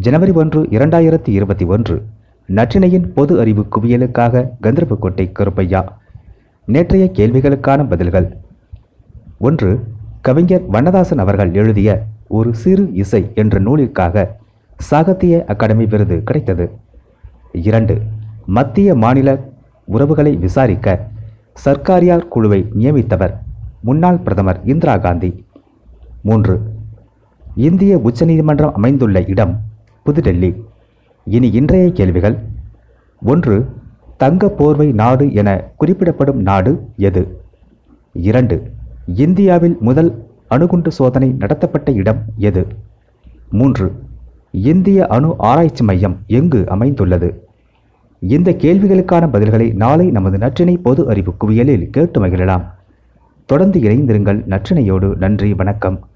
ஜனவரி ஒன்று இரண்டாயிரத்தி இருபத்தி ஒன்று நற்றினையின் பொது அறிவு குவியலுக்காக கந்தர்போட்டை கருப்பையா. நேற்றைய கேள்விகளுக்கான பதில்கள். ஒன்று கவிஞர் வண்ணதாசன் அவர்கள் எழுதிய ஒரு சிறு இசை என்ற நூலிற்காக சாகித்ய அகாடமி விருது கிடைத்தது. இரண்டு மத்திய மாநில உறவுகளை விசாரிக்க சர்க்காரியார் குழுவை நியமித்தவர் முன்னாள் பிரதமர் இந்திரா காந்தி. மூன்று இந்திய உச்சநீதிமன்றம் அமைந்துள்ள இடம் புதுடெல்லி. இனி இன்றைய கேள்விகள். ஒன்று தங்க போர்வை நாடு என குறிப்பிடப்படும் நாடு எது? இரண்டு இந்தியாவில் முதல் அணுகுண்டு சோதனை நடத்தப்பட்ட இடம் எது? மூன்று இந்திய அணு ஆராய்ச்சி மையம் எங்கு அமைந்துள்ளது? இந்த கேள்விகளுக்கான பதில்களை நாளை நமது நற்றினை பொது அறிவு குவியலில் கேட்டு மகிழலாம். தொடர்ந்து இணைந்திருங்கள் நற்றினையோடு. நன்றி வணக்கம்.